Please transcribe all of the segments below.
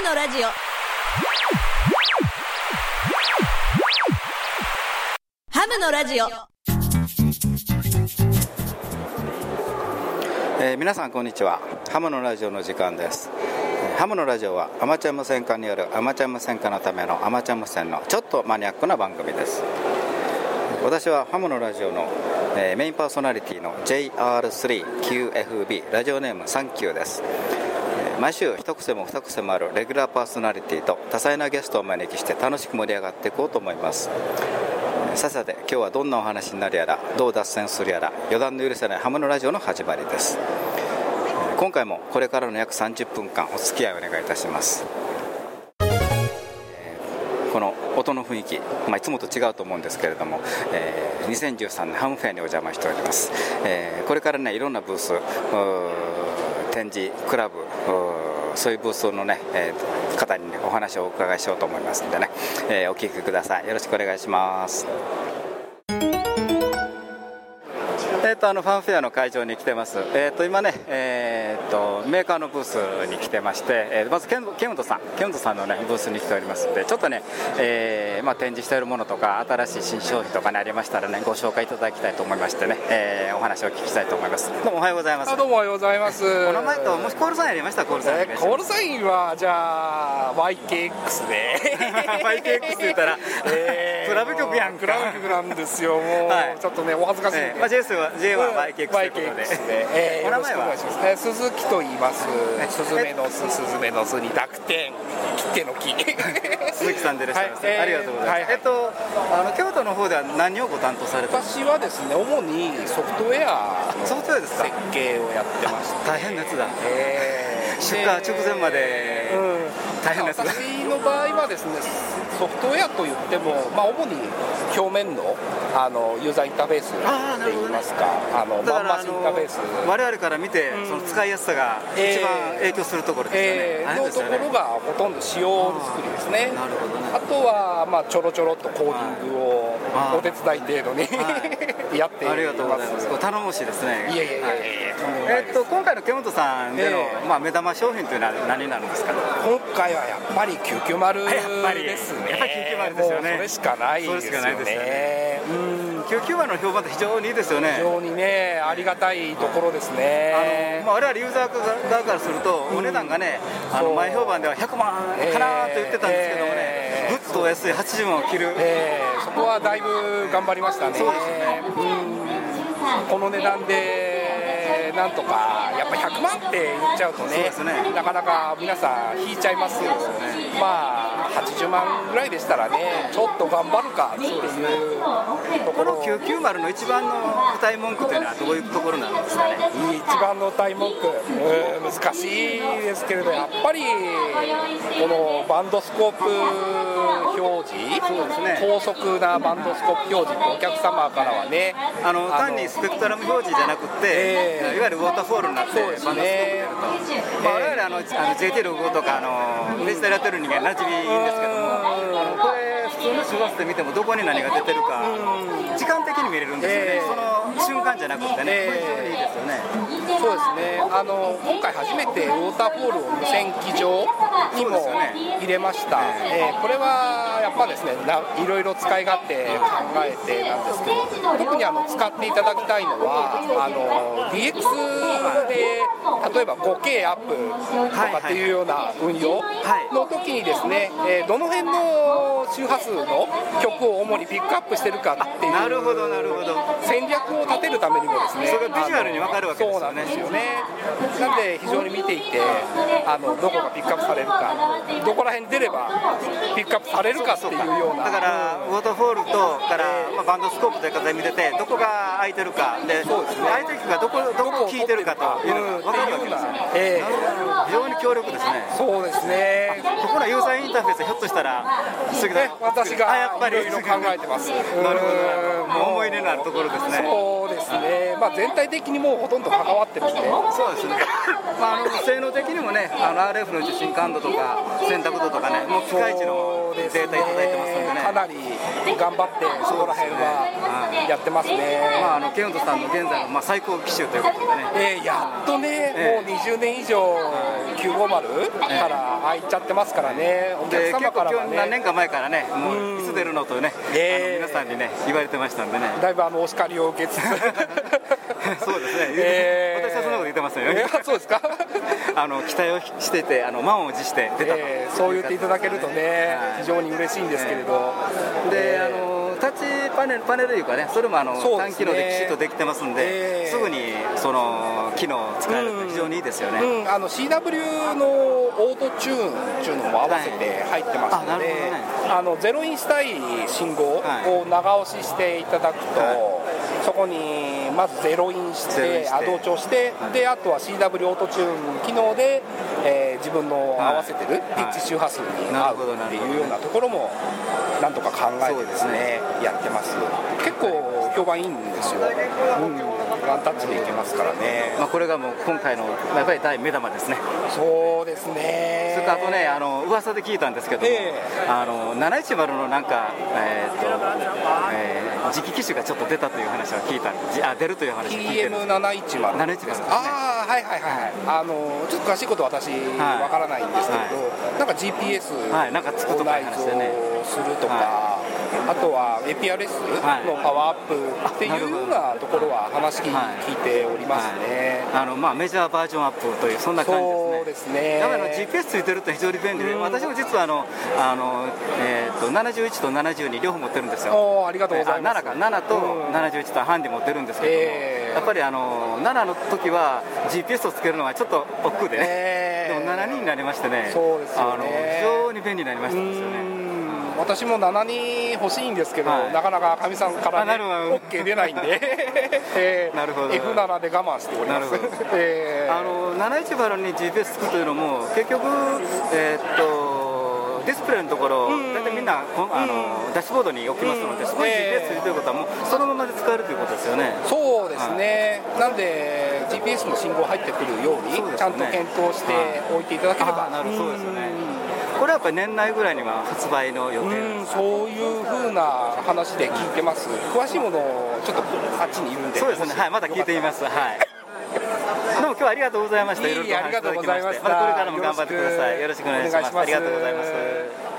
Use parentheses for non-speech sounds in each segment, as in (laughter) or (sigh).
ムのラジオ。ハムのラジオ。えー皆さんこんにちは。ハムのラジオの時間です。ハムのラジオはアマチュア無線化によるアマチュア無線化のためのアマチュア無線のちょっとマニアックな番組です。私はハムのラジオの、えーメインパーソナリティの JR3QFB ラジオネームサンキューです。毎週一癖も二癖もあるレギュラーパーソナリティと多彩なゲストをお招きして楽しく盛り上がっていこうと思います。ささて今日はどんなお話になるやらどう脱線するやら予断の許せないハムのラジオの始まりです。今回もこれからの約30分間お付き合いをお願いいたします。この音の雰囲気、まあ、いつもと違うと思うんですけれども、えー2013年ハムフェアにお邪魔しております、えーこれからねいろんなブース展示クラブそういうブースのね、えー方に、ね、お話をお伺いしようと思いますんでね、えーお聞きください。よろしくお願いします。とあのファンフェアの会場に来てます、えー、と今ね、えー、とメーカーのブースに来てまして、えーまずケンケンウトさん、ケンウトさんの、ね、ブースに来ておりますので、ちょっとね、えーまあ、展示しているものとか、新しい新商品とかねありましたらね、ご紹介いただきたいと思いましてね、えーお話をお聞きしたいと思います。どうもおはようございます。あどうもおはようございます。お名前と、もしコールサインありました？ら、コールサインえーコールサインはじゃあ YKX で (laughs) YKX って言ったら (laughs) クラブ曲やんか。クラブ曲なんですよ。(laughs) もう、はい。ちょっとねお恥ずかしい。んで、え。ーまあ、JS は J は YKX ということで、えー、お名前は？お願いします、えー鈴木と言います。スズメのススズメのスに濁点。切手の木。(laughs) 鈴木さんでいらっしゃいます、はい。えーありがとうございます、はい。えっとあの京都の方では何をご担当されてます私はですね主にソフトウェア。のソフトウェアですか？設計をやってまして。大変なやつだ。えー出荷直前までうん大変なやつだ私の場合はですねソフトウェアといっても、まあ、主に表面のあのユーザーインターフェースっていいますかあのだからあマンマスインターフェース。の我々から見て、その使いやすさが一番影響するところですよね、えーのところがほとんど仕様作りですね。なるほどね。あとは、まあ、ちょろちょろっとコーディングをはいお手伝い程度に、(laughs) やってありがとうございます。頼もしいですね。いやいやいやいやはい。えっと今回のケモトさんでの、ええ。まあ、目玉商品というのは何になるんですか？今回はやっぱり990やっぱり。ですね。やっぱり990ですよね。もうそれしかないですよね。それしかないですよね。うん。99番の評判って非常にいいですよね。非常にねありがたいところですあねのまあ、我々ユーザー側からすると、お値段がね、あのそう。前評判では100万かなと言ってたんですけどもね、えーぐっと安い80万を切る、えーそこはだいぶ頑張りましたね。この値段でなんとかやっぱ100万って言っちゃうとねね。なかなか皆さん引いちゃいますよまあ80万ぐらいでしたらねちょっと頑張るかっていうとここのろ990の一番の歌い文句というのはどういうところなんですかね？一番の大文句うん難しいですけれどやっぱりこのバンドスコープ表示そうですね。高速なバンドスコープ表示ってお客様からはねあの単にスペクトラム表示じゃなくて、ええ。いわゆるウォーターフォールになって、バンドスコープ出ると、まあ、我々あのあの JT65 とかあのデジタルやってる人間、馴染みいいんですけども、あのこれ、普通の周波数で見ても、どこに何が出てるか、時間的に見れるんですよね、ええ。その瞬間じゃなくてね、ええ。これ非常にいいですよね。そうですね。あの今回初めてウォーターフォールを無線機上にも入れました、えーこれはやっぱですねないろいろ使い勝手考えてなんですけど特にあの使っていただきたいのはあの DX で例えば 5K アップとかっていうような運用の時にですね、えーどの辺の周波数の曲を主にピックアップしてるかっていうなるほどなるほど。戦略を立てるためにもですね。それがビジュアルに分かるわけですよね。そうなんですよ。ねなんで非常に見ていてあのどこがピックアップされるかどこら辺に出ればピックアップされるかっていうような。だから、ウォーターフォールとから、まあ、バンドスコープという形で見てて、どこが空いてるか、でそうですね。空いてる曲がどこどこを聴いてるかというのが分か。るわけですよね。ええ。なるほど非常に強力ですね。そうですね。ここのユーザーインターフェース、ひょっとしたら、杉田。ね私があやっぱり。いろいろ考えてます。なるほど、思い入れのあるところですね。そうですね。まあ、全体的にもうほとんど関わってるんでそうですね、まあ、あの性能的にもねあの RF の受信感度とか選択度とかねもうピカイチのデータいただいてますんでね。かなり頑張ってそこら辺はやってますね、まあ、あのケントさんの現在の、まあ、最高機種ということでね、えー、やっとね、えー、もう20年以上950から入っちゃってますからね、お客様からは、ね、何年か前からねもういつ出るのとね、えー、皆さんにね言われてましたんでね。だいぶあのお叱りを受けつつ。(laughs) そうですね、えー、ってますよ、えー、そうですか？(laughs) あの期待をしててあの満を持して出たと、えー、そう言っていただけるとね、はい、非常に嬉しいんですけれど、であのタッチパネルパネルというかねそれもあの、ね、単機能できちっとできてますんで、えー、すぐにその機能使えると非常にいいですよね、うんうん、あの CW のオートチューンっていうのも合わせて入ってますので、はいね、あのゼロインしたい信号を長押ししていただくと、はい。そこにまずゼロインしてアド調して、であとは CW オートチューン機能で、えー、自分の合わせてるピッチ周波数に合うっていうようなところもなんとか考えてですねやってます。結構評判いいんですよ、うん、ワンタッチでいけますからね、まあ、これがもう今回のやっぱり大目玉ですね。そうですね。それからあとねあの噂で聞いたんですけども、えー、あの710のなんか、えーとえー、次期機種がちょっと出たという話は聞いたんであ出るという話を聞いてる TM710 710です、ね、ああはいはいはい、はい、あのちょっと詳しいことは私わからないんですけど、はい、なんか GPS はい。なんかつくとかするとか、はい、あとは APRS のパワーアップっていうようなところは話聞いておりますね、あのまあ、メジャーバージョンアップというそんな感じですね。すね。だから GPS ついてると非常に便利で、私も実はあのあの、えーと、71と72両方持ってるんですよ。ありがとうございます。7か7と71とハンディ持ってるんですけども、えー、やっぱりあの7の時は GPS をつけるのはちょっと億劫でね、え。ー、でも7人になりましてね。そうです、ね、あの非常に便利になりましたんですよね私も7に欲しいんですけど、はい、なかなかかみさんから、ね、OK 出ないんで、(laughs) えー、なるほど。F7 で我慢しております。えー、あの710に GPS つくというのも結局えー、っとディスプレイのところ、大体みんなあのダッシュボードに置きますので、そこに GPS ついてることは、もうそのままで使えるということですよね。そうですね、なんで、GPS の信号入ってくるように、ちゃんと検討しておいていただければ。なるそうですよね。これはやっぱり年内ぐらいには発売の予定そういうふうな話で聞いてます、詳しいものちょっとあっちにいるんで、そうですね、はい、また聞いてみます。はいどうも今日はありがとうございました。いろいろありがとうございました。またこれからも頑張ってください。よろしくお願いします。ありがとうございます。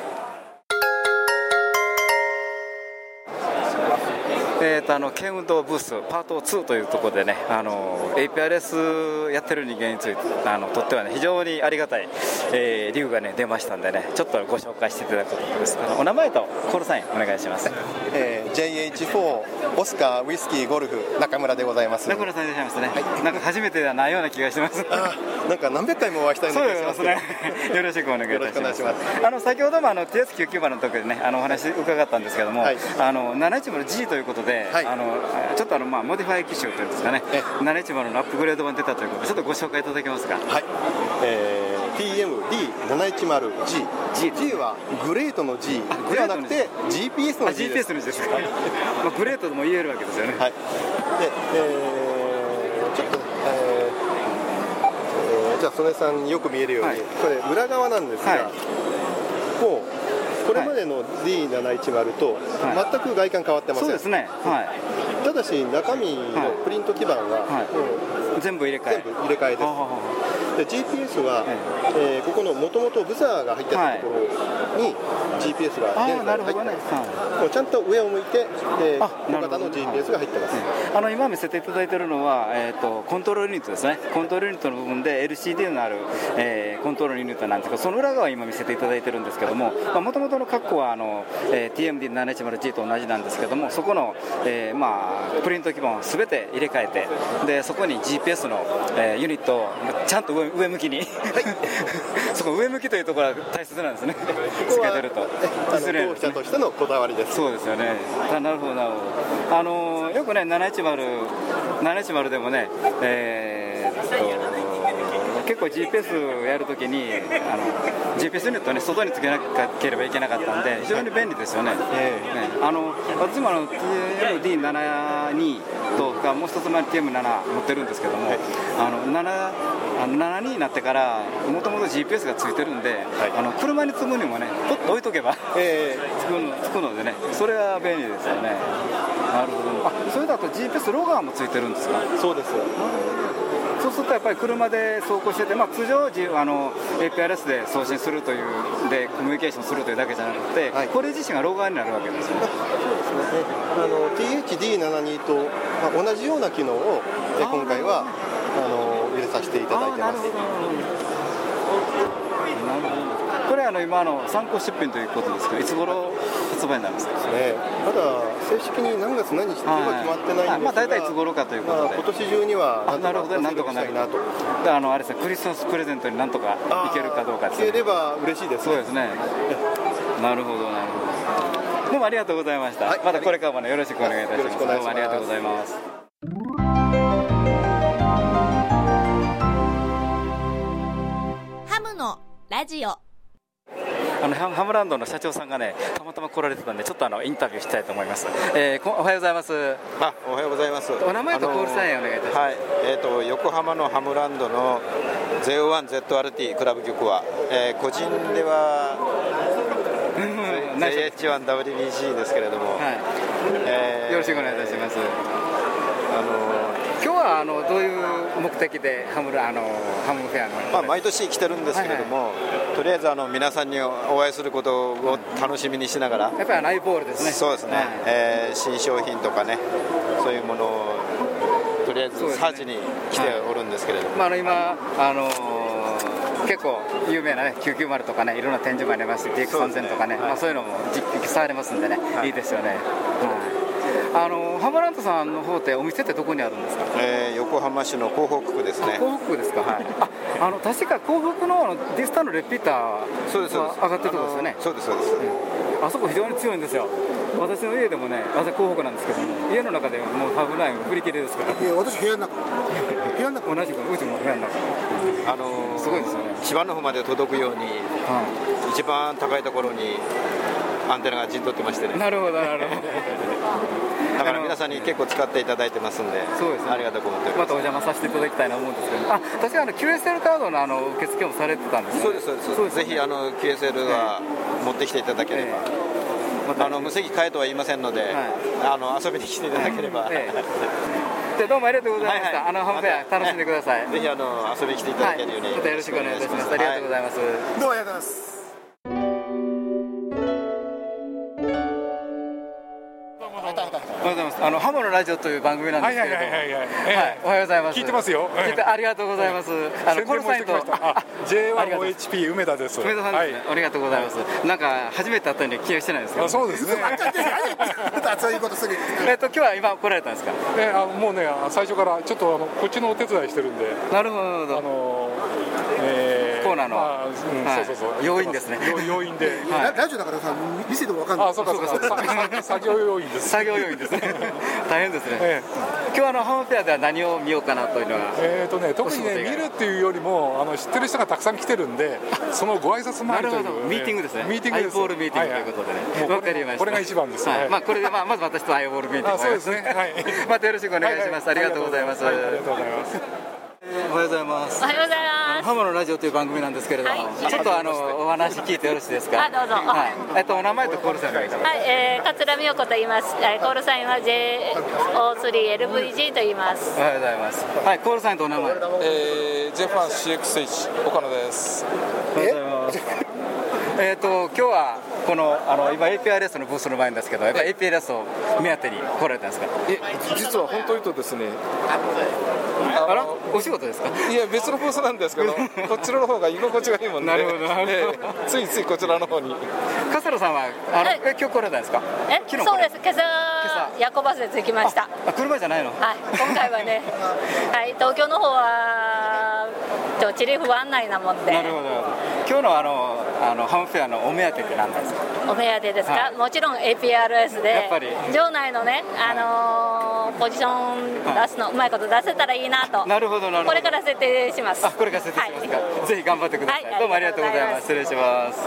えーと、あの剣運動ブースパート2というところでねあの APRS やってる人間についてあのとってはね非常にありがたい、えー、理由がね出ましたんでねちょっとご紹介していただくことです。あのお名前とコールサインお願いします、えー、JH4 オスカーウイスキーゴルフ中村でございます。中村さんいらっしゃいますね、はい、なんか初めてではないような気がします。なんか何百回もお会いしたいような気がしますね。よろしくお願いいたします。あの先ほどもあの TS99 番の時でねあのお話伺ったんですけども、はい、あの 710G ということで、はい、あのちょっとあのまあモディファイ機種というんですかね。710のアップグレード版出たということでちょっとご紹介いただけますか？はい、えー、TMD710G G, G はグレートの G ではなくて GPS の G です GPS の G ですか、まあ、グレートとも言えるわけですよね。はい。で、えー、ちょっとえー、えー、じゃあ曽根さんによく見えるように、はい、これ裏側なんですが、はい、これまでの D710 と全く外観変わってません、そうですね、はい、ただし中身のプリント基板は、全部入れ替え。全部入れ替えですで GPS は、えー、ここのもともとブザーが入ってたところに GPS が現在入ってます、ねはい、ちゃんと上を向いて、えー、小型の GPS が入ってます、あの今見せていただいているのは、えーと、コントロールユニットですね。コントロールユニットの部分で LCD のある、えー、コントロールユニットなんですけどその裏側を今見せていただいてるんですけどももともとの括弧はあの、えー、TMD710G と同じなんですけどもそこの、えー、まあプリント基板をすべて入れ替えてでそこに GPS の、えー、ユニットをちゃんと上上向きに、はい、(laughs) そこ上向きというところは大切なんですね。つけてると。失礼です、ね、としてのこだわりです。そうですよね。なるほどな。るほどあのよくね710 710でもねえー、っと結構 GPS やるときにあの GPS ユニットね外につけなければいけなかったんで非常に便利ですよね。(laughs) えー、ね。あの私もあの TMD72 とかもう一つ前に TM7 持ってるんですけども、はい、あの7あの7になってからもともと GPS がついてるんで、はい、あの車に積むにもねポッと置いとけば、(laughs) えー、つくのつくのでねそれは便利ですよね。なるほど。あそれだと GPS ロガーもついてるんですか？そうですそうするとやっぱり車で走行してて、まあ、通常あの APRS で送信するというでコミュニケーションするというだけじゃなくて、はい、これ自身がロガーになるわけですよね。そうですね。あの THD72 と、まあ、同じような機能を今回はあの入れさせていただいてます。これあの今の参考出品ということですけどいつ頃発売になるんですか、ね、まだ正式に何月何日とは決まってないんですが、はい、まあ、大体いつ頃かということで、まあ、今年中にはなるほどなんとかなる。なと。あのあれですね。クリスマスプレゼントになんとかいけるかどうかですね。いければ嬉しいです、ね、そうですね。なるほどなるほど。どうもありがとうございました、はい、またこれからもねよろしくお願いいたします。どうもありがとうございます。ハムのラジオあのハムランドの社長さんがねたまたま来られてたんでちょっとあのインタビューしたいと思います、えー、おはようございます。あおはようございます。お名前とコールサインお願いいたします、はい。えーと、横浜のハムランドの JO1ZRT クラブ局は、えー、個人では JH1WBC ですけれども、はい。えー、よろしくお願いいたします。あのはあのどういう目的でハムあのハムフェアの、まあ、毎年来てるんですけれども、はいはい、とりあえずあの皆さんにお会いすることを楽しみにしながら、やっぱりライボールですね。そうですね、はい、えー、新商品とかねそういうものをとりあえずサーチに来ておるんですけれども、まあ、あの今あの結構有名なね990とかねいろんな展示もありますし DX3000 とかね、まあ、そういうのも実機されますんでね、い、いですよね、はいあのハマランドさんの方ってお店ってどこにあるんですか、えー、横浜市の港北区ですね港北区ですか、はい、ああの確か港北のディスタのレピーターそうです上がってるところですよねそうですそうです、うん、あそこ非常に強いんですよ私の家でもね、私港北なんですけども、家の中でもうハブナイン振り切りですから。いや、私部屋の中。部屋の中同じく、うちも部屋の中。あのー、すごいですよね。千葉の方まで届くように、はい、一番高いところにアンテナが陣取ってましてね。なるほど、なるほど。だから皆さんに結構使っていただいてますんで、そうです、ね、ありがとうございます。またお邪魔させていただきたいなと思うんですけど、あ確かあの QSL カードのあの受付もされてたんです、ね、そうですそうです。そうですぜひあの QSL は持ってきていただければ、えー、また。あの無席買えとは言いませんので、はい、あの遊びに来ていただければ、えー、どうもありがとうございました。はいはい、あのハムフェア楽しんでください。ぜひあの遊びに来ていただけるように、はい、またよろしくお願いいたします。ありがとうございます。どうもありがとうございます。番組なんですけれども、はい、おはようございます。聞いてますよ。聞いてありがとうございます。あのコルサインと J1OHP 梅田です。梅田さんですね。ありがとうございます。なんか初めて会ったように気がしてないですけど。そうですね。そういうことする。えっと今日は今来られたんですか？ねあもうね最初からちょっとあのこっちのお手伝いしてるんで。なるほど。あのナーの、まあうん。そうそうそう。要因ですね。要因で、ラジオだからさ見せても分かんない。あそうかそうか。作業要因です。作業要因ですね。(laughs) 大変ですね、ええ、今日あのハムフェアでは何を見ようかなというのはえっ、とね特にね見るっていうよりもあの知ってる人がたくさん来てるんで (laughs) そのご挨拶回りという、ね、ミーティングですね。ミーティングです。アイボールミーティングということで。ね、わ、かりました。これが一番です、はい。まあこれでまあまず私とアイボールミーティング。そうですね。はい。(laughs) またよろしくお願いします、ありがとうございます、ありがとうございますおはようございます。おはようございます。ハモのラジオという番組なんですけれども、はい、ちょっとあのお話聞いてよろしいですか？あどうぞ。はい。えっとお名前とコールサインはい、えー、桂美代子と言います。コールサインは JO3LVG と言います。おはようございます。はい、コールサインとお名前。えー、J1CXH 岡野です。おはようございます。えっと今日はこのあの今 APRS のブースの前ですけど、やっぱり APRS を目当てに来られたんですか？え、実は本当言うとですね。あら、お仕事ですか？いや、別のブースなんですけど、(laughs) こちらの方が居心地がいいもんね。なるほど、なるほど。ついついこちらの方に。笠野さんは、あの、え、今日来られたんですか？え、そうです。今朝、夜行バスで着きました。あ、車じゃないの？はい、今回はね。はい、東京の方は。ちょ、チリフ案内なもんで。なるほど。今日のあの、あのハムフェアのお目当てって何なんですか？お目当てですか？もちろん APRS で。やっぱり。場内のね、あののポジション出すの、うまいこと出せたらいいなと。なるほどなるほど。これから設定します。あこれから設定しますか、はい。ぜひ頑張ってください、はい。どうもありがとうございます。失礼します。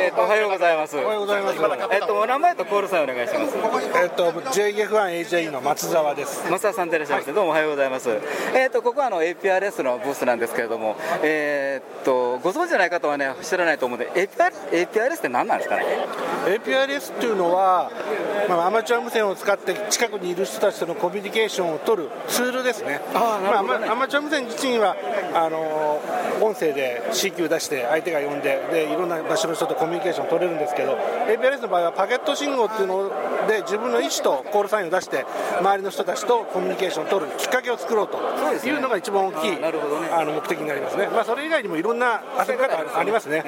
えっ、とおはようございます。おはようございます。えっ、とお名前とコールさんお願いします。えっと JF1AJ の松沢です。松田さんでいらっしゃいます、どうもおはようございます。えっ、とここはあの APRS のブースなんですけれども、えっ、とご存知ない方はね知らないと思うんで、APR APRS って何なんですかね？APRS っていうのは、まあ、アマチュア無線を使って近くにいる人たちとのコミュニケーションを取るツールですね。あね。まあアマチュア無線自身はあの音声で CQ 出して相手が呼んででいろんな場所の人とコミュニケーションを取れるんですけど APRS の場合はパケット信号っていうので自分の意思とコールサインを出して周りの人たちとコミュニケーションを取るきっかけを作ろうというのが一番大きい、あの目的になりますね、まあ、それ以外にもいろんな遊び方ありますね。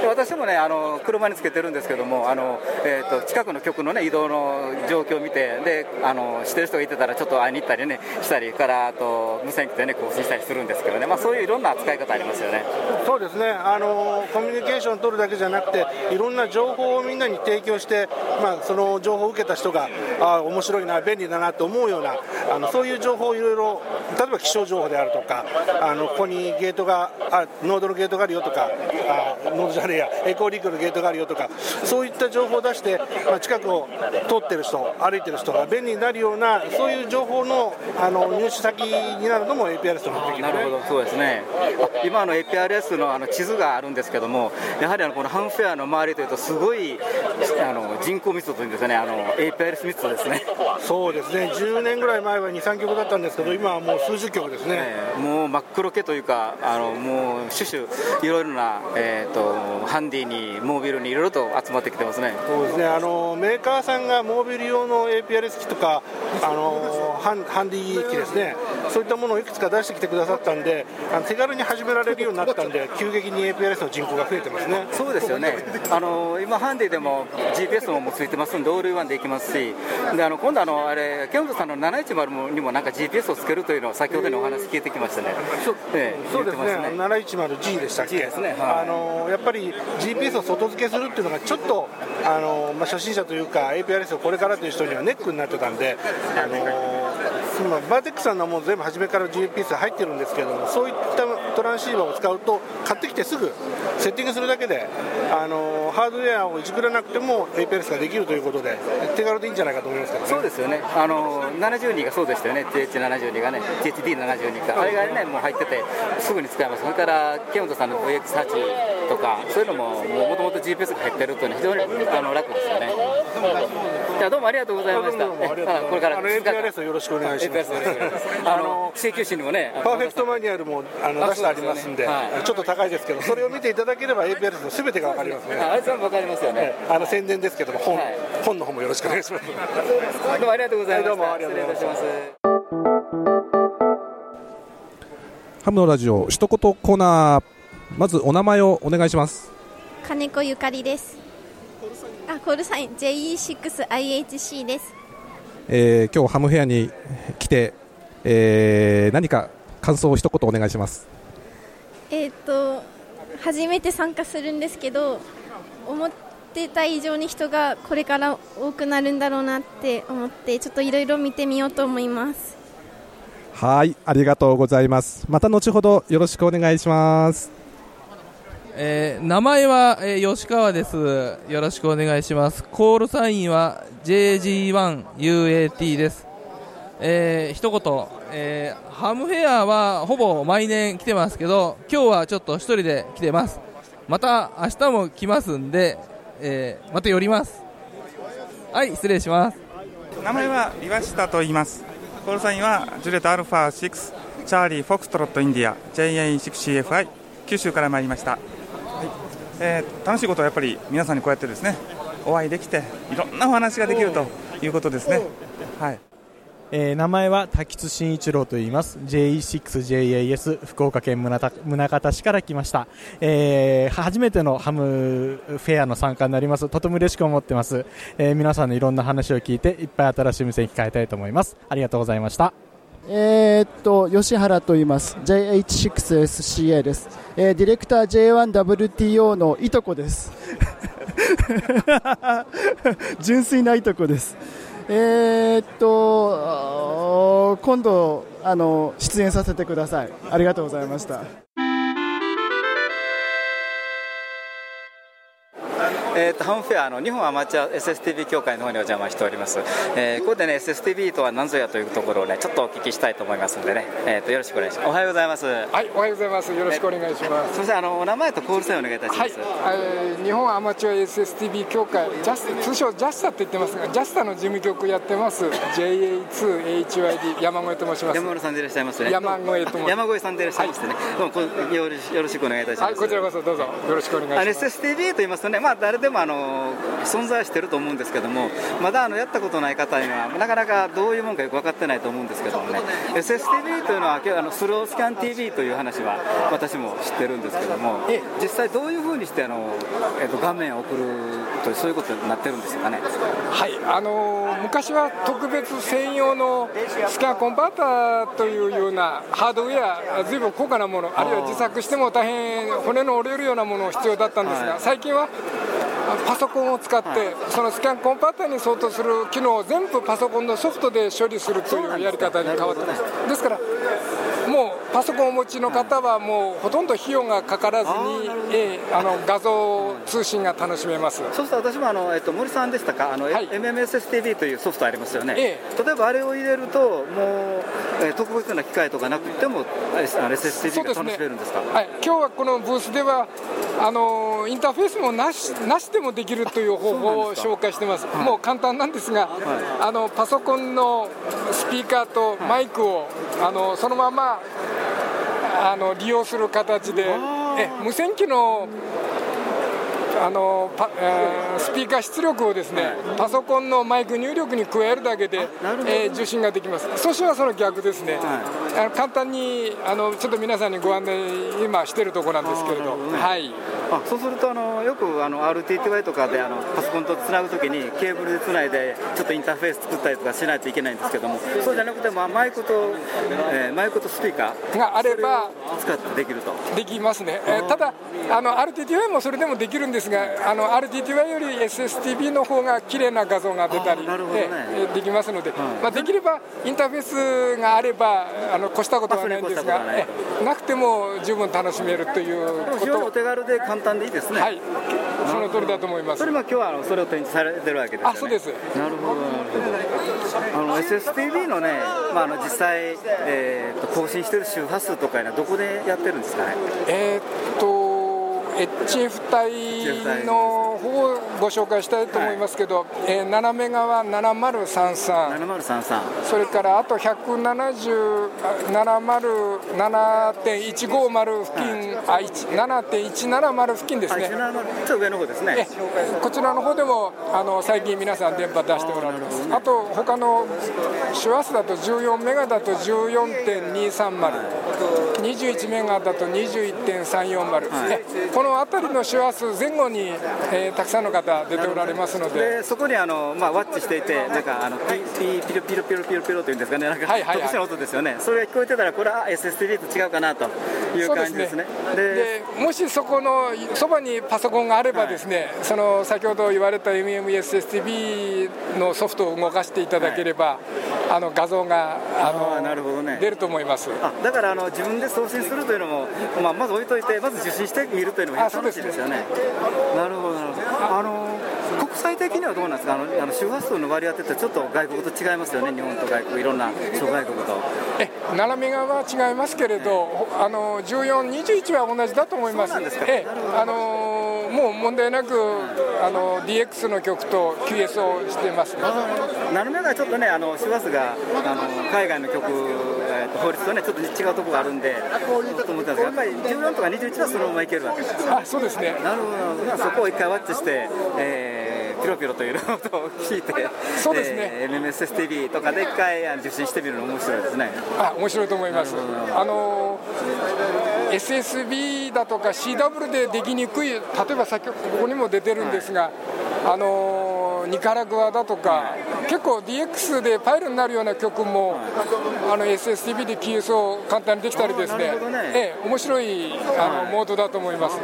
で私もねあの車につけてるんですけどもあの、えー、と近くの局の、ね、移動の状況を見てであの知ってる人がいてたらちょっと会いに行ったりねしたりからあと無線機でね更新したりするんですけどね、まあ、そういういろんな使い方ありますよね。そうですねあのコミュニケーションを取るだけじゃなくていろんな情報をみんなに提供して、まあ、その情報を受けた人があ面白いな便利だなと思うようなあのそういう情報をいろいろ例えば気象情報であるとかあのここにゲートがあノードのゲートがあるよとかあノードじゃねえやエコーリックのゲートがあるよとかそういった情報を出して、まあ、近くを通ってる人歩いてる人が便利になるようなそういう情報のあの入手先になるのも APRS の目的ね。なるほど、そうですね。あ今あの APRS のあの地図があるんですけども、やはりあのこのハンフェアの周りというとすごいあの人口密度というんですかね、あの APRS 密度ですね。そうですね10年ぐらい前は2、3曲だったんですけど、今はもう数十曲ですね。えーもう真っ黒けというか、あのもう種々いろいろなえっ、とハンディにモービルにいろいろと集まってきてますね。そうですねあのメーカーさんがモービル用の APRS 機とかあのハンハンディ機ですねそういったものをいくつか出してきてくださったんであの手軽に始められるようになったんで急激に APRS の人口が増えてますね。そうですよね、あの今、ハンディでも GPS もついてますんで、オールインワンでいきますし、であの今度あの、あれ、ケントさんの710にもなんか GPS をつけるというのを先ほどのお話聞いてきましたね。ええそうですね。言ってます 710G でしたっけ？G ですねはい。あのやっぱり GPS を外付けするっていうのがちょっとあの、まあ、初心者というか APRS をこれからという人にはネックになってたんであの今バーテックさんのもう全部初めから GPS 入ってるんですけれどもそういったトランシーバーを使うと買ってきてすぐセッティングするだけであのハードウェアをいじくらなくても APS ができるということで手軽でいいんじゃないかと思いますけどね。そうですよね、あの72がそうでしたよね、TH72 がね、THD72 か、あれがね、もう入ってて、すぐに使えます、それから、ケントさんの VX8 とか、そういうのも、もともと GPS が入ってるというのは、非常にあの楽ですよね。じゃあ、どうもありがとうございました。どうもありがとうございますあこれからあの APRS をよろしくお願いします APRS よろしくお願いしますあの、請求書にもね、パーフェクトマニュアルもあのあ出してありますんで、ちょっと高いですけど、それを見ていただければ APRS のすべてが分かりますね。(laughs) ああれ全部わかりますよね。あの宣伝ですけども、本、はい本の方もよろしくお願いします。どうもありがとうございました。はいどうもありがとうございます。ハムのラジオ一言コーナーまずお名前をお願いします金子ゆかりです。あ、コールサイン JE6IHC です。えー今日ハムフェアに来て、えー何か感想を一言お願いしますえっ、と初めて参加するんですけど、思ってた以上に人がこれから多くなるんだろうなって思って、ちょっといろいろ見てみようと思います。はいありがとうございますまた後ほどよろしくお願いしますえー名前は、えー吉川です。よろしくお願いします。コールサインは JG1UAT です。えー一言、えーハムフェアはほぼ毎年来てますけど、今日はちょっと一人で来てます。また明日も来ますんで、えーまた寄ります。はい、失礼します。名前は岩下と言います。コールサインはジュリエットアルファ6、チャーリー、フォックストロット、インディア、JA6CFI、九州から参りました。えー楽しいことはやっぱり皆さんにこうやってですね、お会いできて、いろんなお話ができるということですね。はい。えー名前は滝津慎一郎と言います。JE6JAS 福岡県宗像宗像市から来ました、えー初めてのハムフェアの参加になります。とても嬉しく思ってます、えー皆さんのいろんな話を聞いていっぱい新しい店に変えたいと思います。ありがとうございました。えーっと吉原と言います。JH6SCA です、えーディレクター J1WTO のいとこです。(laughs) 純粋ないとこです、えー、っと今度あの出演させてください。ありがとうございました。えーと、ハムフェアの日本アマチュア SSTV 協会の方にお邪魔しております、えー、ここでね SSTV とは何ぞやというところをねちょっとお聞きしたいと思いますのでね、えーと、よろしくお願いします。おはようございます。はいおはようございます。よろしくお願いします。そしてあのお名前とコールサインお願いいたします、はいえー、日本アマチュア SSTV 協会ジャス通称ジャスタって言ってますがジャスタの事務局やってます。JA2HYD 山越と申します。山越さんでいらっしゃいますね。山越と山越さんでいらっしゃいますね、はい、どうもよろしくお願いいたします、はい、こちらこそどうぞ。よろしくお願いします。SSTV と言いますとねまあ誰でもあの存在してると思うんですけどもまだあのやったことない方にはなかなかどういうものかよく分かってないと思うんですけどもね。SSTV というのはあのスロースキャン TV という話は私も知ってるんですけども実際どういうふうにしてあの、えー、と画面を送るというそういうことになってるんですかね？はい。あのー、昔は特別専用のスキャンコンバーターというようなハードウェアずいぶん高価なものあるいは自作しても大変骨の折れるようなもの必要だったんですが、最近はパソコンを使って、そのスキャンコンパーターに相当する機能を全部パソコンのソフトで処理するというやり方に変わってます。ですからもうパソコンをお持ちの方はもうほとんど費用がかからずに、えー、あの画像通信が楽しめます。そうすると私もあの、えっと、森さんでしたか？あの、はい、MMSSTV というソフトありますよね、えー、例えばあれを入れるともう、えー、特別な機械とかなくても SSTV が楽しめるんですか、ね、はい、今日はこのブースではあのインターフェースもなしなしでもできるという方法を紹介してます、もう簡単なんですが、はい、あのパソコンのスピーカーとマイクを、あのそのままあの利用する形で。え無線機のあのパ、えー、スピーカー出力をですね、パソコンのマイク入力に加えるだけで、えー、受信ができます、そしてはその逆ですね、あの簡単にあのちょっと皆さんにご案内、今してるところなんですけれど、はい。あそうするとあのよくあの RTTY とかであのパソコンとつなぐときにケーブルでつないでちょっとインターフェース作ったりとかしないといけないんですけどもそうじゃなくて、まあ、マイクと、えー、マイクとスピーカーがあれば使ってできると。できますね、えー、ただあの RTTY もそれでもできるんですがあの RTTY より SSTV の方が綺麗な画像が出たり、ね、できますので、まあ、できればインターフェースがあればあの越したことはないんですがなくても十分楽しめるということお手軽で簡単でいいですね。はい。その通りだと思います。それも今日はそれを展示されてるわけですよね。あ、そうです。なるほどなるほど。あの SSTV のね、まああの実際えー、と更新してる周波数とかいうのはどこでやってるんですかね？えー、っと。HF 帯の方をご紹介したいと思いますけど、はい、えー、7メガは7033 7033それからあと17070.150付近、はい、7.170付近ですね、ちょっと上の方ですね。こちらの方でもあの最近皆さん電波出しておられます、あと他の周波数だと14メガだと14.230 21メガだと21.340、はい、この辺りの周波数前後に、えー、たくさんの方出ておられますので。そこにあの、まあ、ワッチしていてなんかあのピピピロピロピロピロピロというんですかね。なんか、はいはいはい、特殊な音ですよね。それが聞こえてたらこれは SSTV と違うかなという感じですね。でもしそこのそばにパソコンがあればですね、はい、その先ほど言われた MMSSTV のソフトを動かしていただければ、はい、あの画像があのなるほど、ね、出ると思います。あだからあの自分で送信するというのも、まあ、まず置いといてまず受信してみるというのも楽しいですよね。なるほどなるほど。あの国際的にはどうなんですか？あのあの周波数の割り当てってちょっと外国と違いますよね。日本と外国いろんな諸外国と。え7メガは違いますけれど、あの14、21は同じだと思います。そうなんですか？えあのもう問題なくあの DX の曲と QS をしてます、ね、なるめがちょっとねあの周波数があの海外の曲、えー、と法律とねちょっと違うところがあるんでと思ったんですけどやっぱり14とか21はそのままいけるわけですあそうですね。なるほどそこを一回ワッチして、えー、ピロピロという音を聞いてそうですね、えー、MMSSTV とかで一回受信してみるの面白いですね。あ面白いと思います。あの SSB だとか CW でできにくい例えば先ここにも出てるんですが、はい、あのニカラグアだとか、はい、結構 DX でパイルになるような曲も、はい、あの SSTV で QS を簡単にできたりですね。ね。ええ、面白いあのモードだと思います。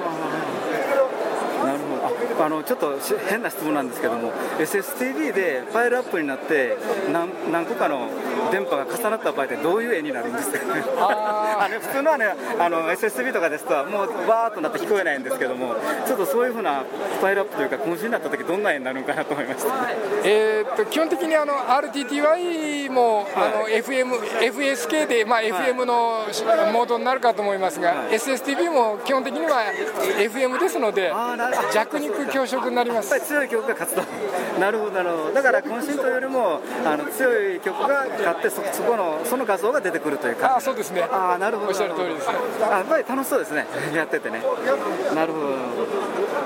あのちょっと変な質問なんですけども SSTV でファイルアップになって何何個かの電波が重なった場合ってどういう絵になるんですか？あ (laughs) の普通のはねあの SSB とかですともうわーっとなって聞こえないんですけどもちょっとそういうふうなファイルアップというか渾身になった時どんな絵になるのかなと思いました、(laughs) えー、っと基本的にあの RTTY も、あの FM FSK で、まあ、FM のモードになるかと思いますが、SSTV も基本的には FM ですので弱肉強食になります。やっぱり強い曲が勝つとなるほどなるほど。だから渾身というよりもあの強い曲が勝ってそそこのその画像が出てくるというかあそうですね。あなるほど。おっしゃる通りですあやっぱり楽しそうですね。(laughs) やっててね。なるほど。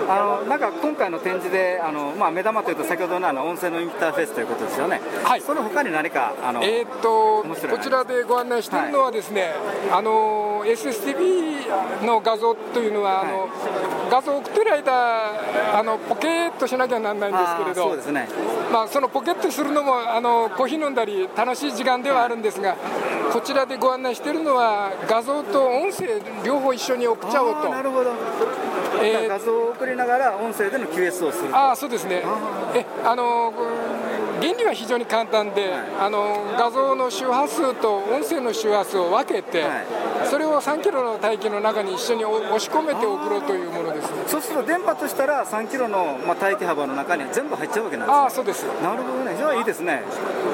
あのなんか今回の展示であの、まあ、目玉というと先ほどのあの音声のインターフェースということですよね。はい。その他に何かあのえー、っとこちらでご案内しているのはですね、はい、あの SSTV の画像というのは、あの画像を送ってる間あのポケットしなきゃならないんですけれどそうですね。まあ、そのポケットするのもあのコーヒー飲んだり楽しい時間ではあるんですがこちらでご案内しているのは画像と音声両方一緒に送っちゃおうと。なるほど、えー、画像を送りながら音声での QS をするあそうですね。えあの原理は非常に簡単で、はい、あの画像の周波数と音声の周波数を分けて、はい、それを3キロの大気の中に一緒に押し込めて送ろうというものです、ね、そうすると電波としたら3キロの、まあ、大気幅の中に全部入っちゃうわけなんです、ね、あそうです。なるほどね。じゃあいいですね。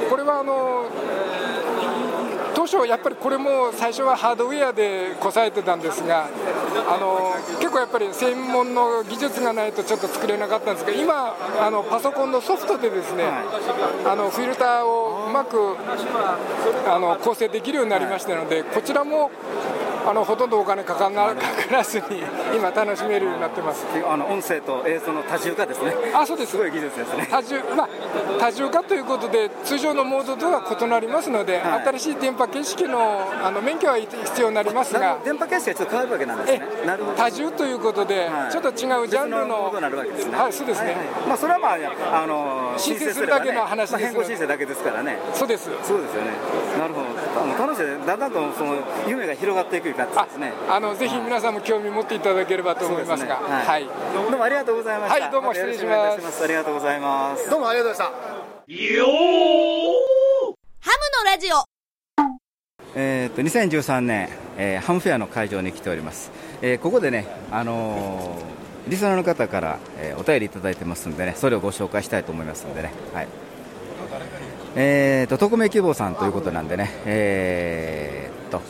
これはあの当初やっぱりこれも最初はハードウェアでこさえてたんですがあの結構やっぱり専門の技術がないとちょっと作れなかったんですが今あのパソコンのソフトでですね、はい、あのフィルターをうまくあの構成できるようになりましたのでこちらもあのほとんどお金かからずに今楽しめるようになってます。あの音声と映像の多重化ですね。あそうですすごい技術ですね。多重,、まあ、多重化ということで通常のモードとは異なりますので、はい、新しい電波形式のあの免許は必要になりますが。電波形式がちょっと変わるわけなんですね。多重ということで、はい、ちょっと違うジャンルのはいそうですね、はいはい、まあそれはまああの申請するだけの話です、ね、まあ、変更申請だけですからね。そうです。そうですよね。なるほど。楽しいだんだんとその夢が広がっていく感じですねあのぜひ皆さんも興味持っていただければと思いますが、はい、はい、どうもありがとうございました。はい、どうも失礼します。ありがとうございます。どうもありがとうございました。よハムのラジオ。えっと2013年、えー、ハムフェアの会場に来ております。えー、ここでね、あのー、リスナーの方から、えー、お便りいただいてますんでね、それをご紹介したいと思いますんでね。はい。えーと、匿名希望さんということなんでね、えー、っと、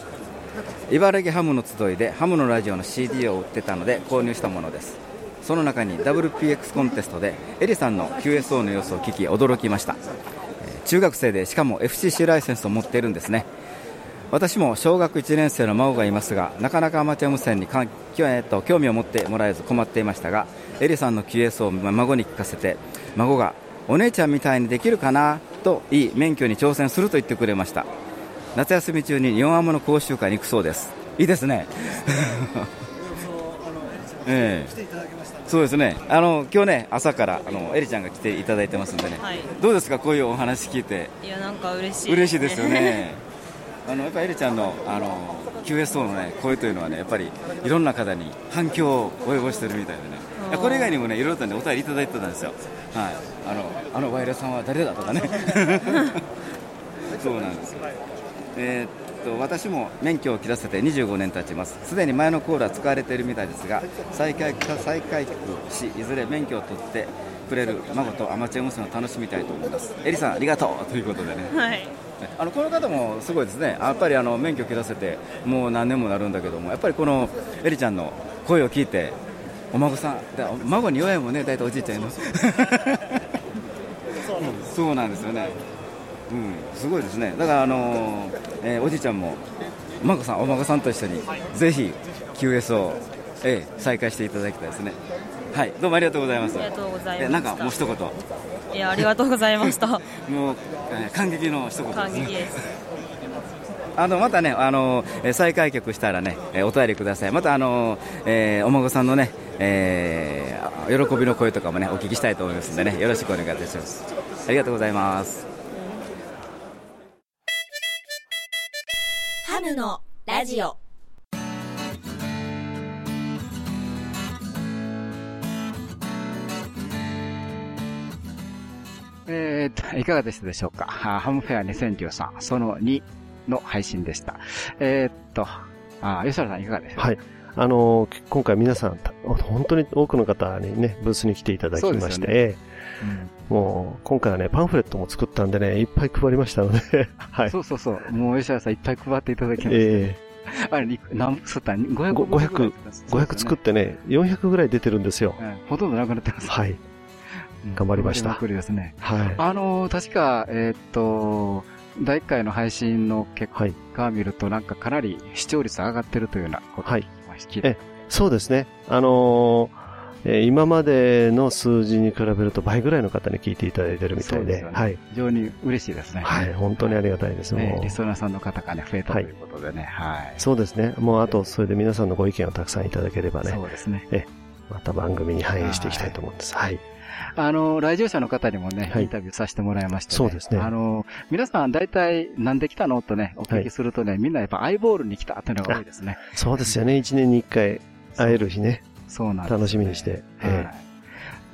茨城ハムの集いでハムのラジオの CD を売ってたので購入したものです。その中に WPX コンテストでエリさんの QSO の様子を聞き驚きました。中学生でしかも FCC ライセンスを持っているんですね。私も小学1年生の孫がいますがなかなかアマチュア無線にかえっと興味を持ってもらえず困っていましたがエリさんの QS を孫に聞かせて孫がお姉ちゃんみたいにできるかな？といい免許に挑戦すると言ってくれました。夏休み中に4アムの講習会に行くそうです。いいですね。ええ。そうですね。あの今日ね朝からあのエリちゃんが来ていただいてますんでね、はい、どうですか？こういうお話聞いて。いやなんか嬉しい、ね、嬉しいですよね。(laughs) あのやっぱりエリちゃんのあの QSO のね声というのはねやっぱりいろんな方に反響を及ぼしてるみたいでね。これ以外にもねいろいろとねお便りいただいてたんですよ。はい。あのあのワイヤさんは誰だとかね。(laughs) そうなんですよえー、っと私も免許を切らせて25年経ちます。すでに前のコールは使われているみたいですが再開再開しいずれ免許を取ってくれる孫とアマチュア無線を楽しみたいと思います。エリさんありがとうということでね、はい、あのこの方もすごいですね。やっぱりあの免許切らせてもう何年もなるんだけどもやっぱりこのエリちゃんの声を聞いてお孫さん孫に弱いもんね大体おじいちゃんいます。(laughs) そうなんですよねうん、すごいですね、だから、あのー、えー、おじいちゃんも、お孫さん、お孫さんと一緒に、ぜひ QS を、えー、再開していただきたいですね。はい、どうもありがとうございます。ありがとうございます。なんかもう一言。いや、ありがとうございました。(laughs) もう、えー、感激の一言です、ね。感激です。(laughs) あのまたね、あの再開局したらね、お便りください。またあの、えー、お孫さんのね、えー、喜びの声とかもね、お聞きしたいと思いますのでね、よろしくお願いいたします。ありがとうございます。ヌのラジオ。えー、いかがでしたでしょうか？ハムフェア2013その2の配信でした。えー、っと、あ吉原さんいかがでしたはい。あのー、今回皆さん、本当に多くの方にね、ブースに来ていただきまして、ね。うん、もう、今回はね、パンフレットも作ったんでね、いっぱい配りましたので、(laughs) はい。そうそうそう。もう吉原さんいっぱい配っていただきました、ええー、あれ、何作った ?500 500、500作ってね、400ぐらい出てるんですよ。ほとんどなくなってます。はい。頑張りました。ですね。はい。あのー、確か、えー、っと、第1回の配信の結果を見ると、なんかかなり視聴率上がってるというようなことを聞きました。はい、えそうですね。あのーえー、今までの数字に比べると倍ぐらいの方に聞いていただいてるみたいで、でね、はい。非常に嬉しいですね。はい、本当にありがたいです。ね、リスナーさんの方がね、増えたということでね、はい。はい、そうですね。もうあと、それで皆さんのご意見をたくさんいただければね、そうですね。え、また番組に反映していきたいと思うんです。はいあの、来場者の方にもね、インタビューさせてもらいまして、ね、そうですね。あの、皆さん大体なんで来たの？とね、お聞きするとね、はい、みんなやっぱアイボールに来たっていうのが多いですね。そうですよね。一年に一回会える日ね。そうなんです、ね、楽しみにして。は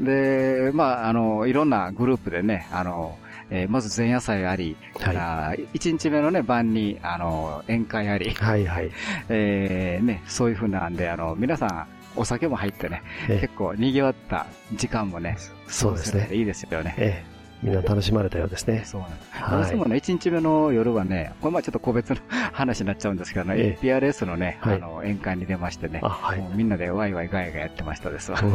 い、で、まあ、あの、いろんなグループでね、あの、えー、まず前夜祭あり、はい、1日目のね、晩に、あの、宴会あり、はいはい。(laughs) えー、ね、そういうふうなんで、あの、皆さん、お酒も入ってね、結構賑わった時間もね、そうですね。いいですよね。ええみんな楽しまれたようですね。そうなんです。はい、私もね、1日目の夜はね、これまあちょっと個別の話になっちゃうんですけどね、ええ、PRS のね、あの、宴会に出ましてね、はい、みんなでワイワイガヤガヤやってましたですわ。(laughs)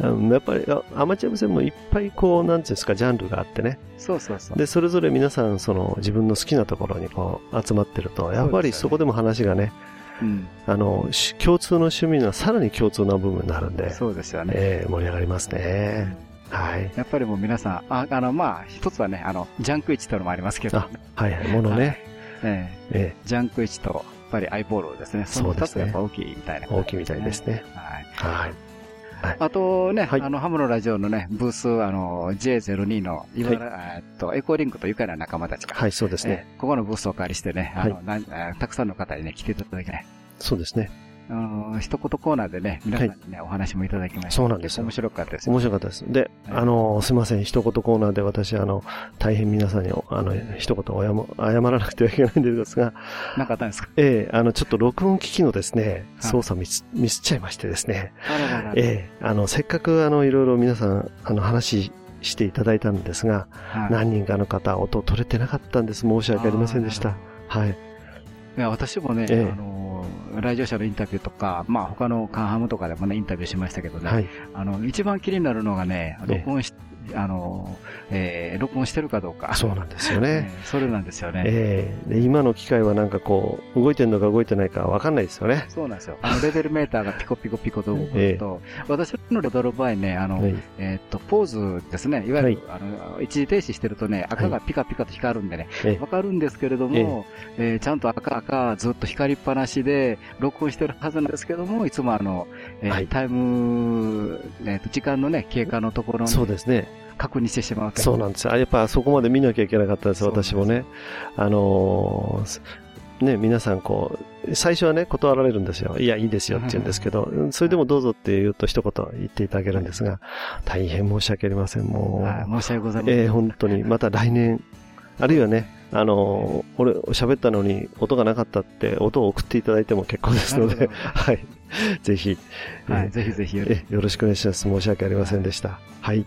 やっぱり、アマチュア無線もいっぱいこう、なんていうんですか、ジャンルがあってね。そうそうそう。で、それぞれ皆さん、その、自分の好きなところにこう、集まってると、やっぱりそこでも話がね、うん、あの、共通の趣味はさらに共通な部分になるんで、そうですよね。えー、盛り上がりますね。はい。やっぱりもう皆さん、あ、あの、まあ、一つはね、あの、ジャンク市というのもありますけど、あ、はいはい、ものね。えええジャンク市と、やっぱりアイボールですね。その二つがやっぱ大きいみたいな、大きいみたいですね。はい。はい。あとね、あの、ハムのラジオのね、ブース、あの、J02 の、いわゆる、えっと、エコーリンクと愉快な仲間たちが。はい、そうですね。ここのブースをお借りしてね、あの、たくさんの方にね、来ていただきね。そうですね。あの、一言コーナーでね、皆さんにね、お話もいただきました。そうなんですよ。面白かったです。面白かったです。で、あの、すいません、一言コーナーで私、あの、大変皆さんに、あの、一言謝らなくてはいけないんですが、なかったんですか？ええあの、ちょっと録音機器のですね、操作ミス、ミスっちゃいましてですね、ええあの、せっかく、あの、いろいろ皆さん、あの、話していただいたんですが、何人かの方、音取れてなかったんです。申し訳ありませんでした。はい。いや、私もね、あの、来場者のインタビューとか、まあ他のカンハムとかでもね、インタビューしましたけどね、はい、あの、一番気になるのがね、録音し、あの、えー、録音してるかどうか。そうなんですよね。(laughs) それなんですよね。ええー、で今の機械はなんかこう、動いてるのか動いてないかわかんないですよね。そうなんですよ。あの、レベルメーターがピコピコピコと動くと、(laughs) えー、私のレドル場合ね、あの、はい、えー、っと、ポーズですね、いわゆる、はい、あの、一時停止してるとね、赤がピカピカと光るんでね、わ、はい、かるんですけれども、えー、ちゃんと赤赤ずっと光りっぱなしで、録音してるはずなんですけども、いつもあの、えータイム、えー、と時間のね、経過のところそうですね。確認してしまうそうなんですよ。やっぱそこまで見なきゃいけなかったです、私もね。あのー、ね、皆さんこう、最初はね、断られるんですよ。いや、いいですよって言うんですけど、それでもどうぞって言うと一言言っていただけるんですが、大変申し訳ありません、もう。申し訳ございません。えー、本当に。また来年、あるいはね、あの、俺、喋ったのに音がなかったって音を送っていただいても結構ですので、(laughs) はい。ぜひ、はい、ぜひぜひよろしくお願いします。申し訳ありませんでした。はい。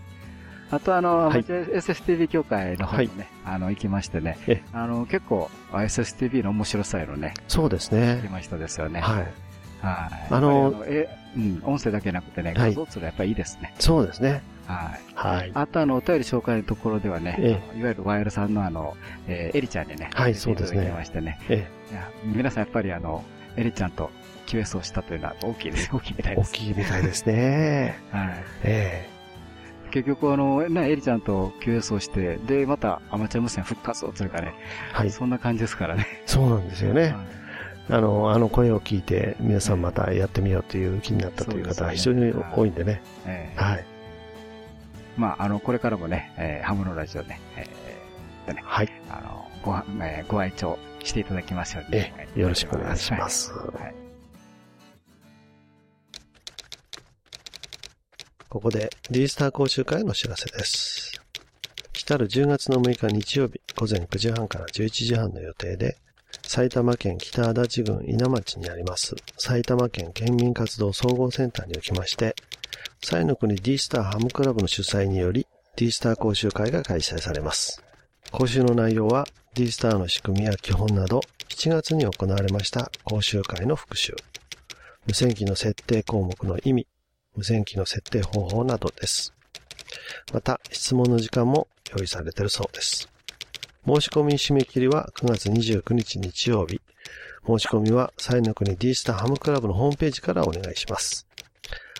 あとあの、はい、SSTV 協会の方にね、はい、あの、行きましてね、あの、結構 SSTV の面白さへのね、そうですね。行きましたですよね。はい。はい。あの、え、うん、音声だけなくてね、画像つがやっぱりいいですね。そうですね。はい。はい。あとあの、お便り紹介のところではね、いわゆるワイルさんのあの、えー、エリちゃんにね、はい、そうですね。ましてね。ええ。皆さんやっぱりあの、エリちゃんと QS をしたというのは大きいです。大きいみたいです。大きいみたいですね。(laughs) はい。ええ。結局あの、ね、エリちゃんと QS をして、で、またアマチュア無線復活をするかね。はい。そんな感じですからね。そうなんですよね。はいあの、あの声を聞いて、皆さんまたやってみようという気になったという方は非常に多いんでね。はい。まあ、あの、これからもね、えー、ハムのラジオね、えー、でね、はい。あの、ご、えー、ご愛聴していただきますように、えー、よろしくお願いします。はいここで D スター講習会のお知らせです。来たる10月の6日日曜日午前9時半から11時半の予定で、埼玉県北足立郡稲町にあります埼玉県県民活動総合センターにおきまして、西の国 D スターハムクラブの主催により D スター講習会が開催されます。講習の内容は D スターの仕組みや基本など7月に行われました講習会の復習。無線機の設定項目の意味、無線機の設定方法などです。また、質問の時間も用意されているそうです。申し込み締め切りは9月29日日曜日。申し込みは、サイの国 D スターハムクラブのホームページからお願いします。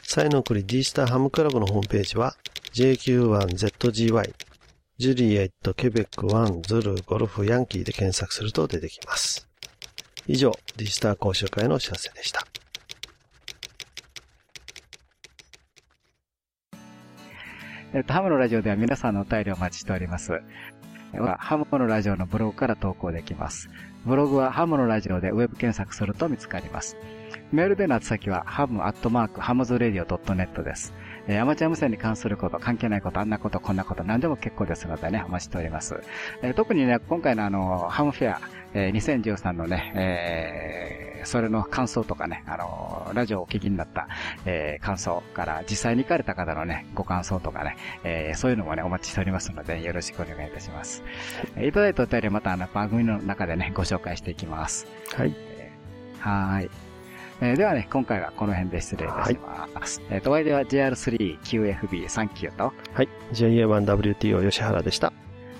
サイの国 D スターハムクラブのホームページは、JQ1ZGY、ジュリエット、ケベック1、ズル、ゴルフ、ヤンキーで検索すると出てきます。以上、D スター講習会のお知らせでした。えっと、ハムのラジオでは皆さんのお便りをお待ちしております。えハムのラジオのブログから投稿できます。ブログはハムのラジオでウェブ検索すると見つかります。メールでの宛先はハムアットマークハムズレディオ .net です。えーアマチュア無線に関すること、関係ないこと、あんなこと、こんなこと、何でも結構ですのでね、お待ちしております。えー特にね、今回のあの、ハムフェア、えー2013のね、えーそれの感想とかね、あの、ラジオをお聞きになった、えー感想から、実際に行かれた方のね、ご感想とかね、えーそういうのもね、お待ちしておりますので、よろしくお願いいたします。えーいただいたお便りまたあの、番組の中でね、ご紹介していきます。はい。はーい。えーではね、今回はこの辺で失礼いたします。えっ、と、お相手は JR3QFB39 と、はい。JA1WTO 吉原でした。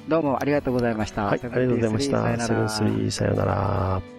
どうもありがとうございました。はい。ありがとうございました。セブンスリー、さようなら。